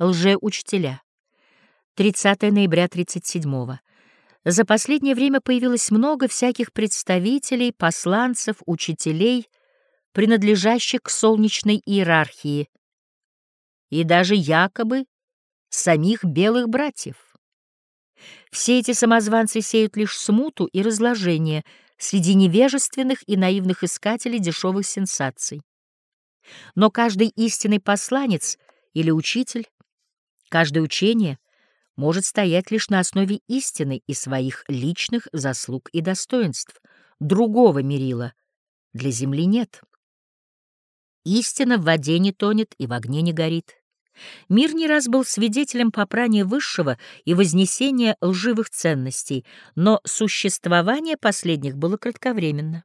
Лжеучителя. 30 ноября 37 -го. За последнее время появилось много всяких представителей, посланцев, учителей, принадлежащих к солнечной иерархии, и даже якобы самих белых братьев. Все эти самозванцы сеют лишь смуту и разложение среди невежественных и наивных искателей дешевых сенсаций. Но каждый истинный посланец или учитель Каждое учение может стоять лишь на основе истины и своих личных заслуг и достоинств. Другого мерила для земли нет. Истина в воде не тонет и в огне не горит. Мир не раз был свидетелем попрания высшего и вознесения лживых ценностей, но существование последних было кратковременно.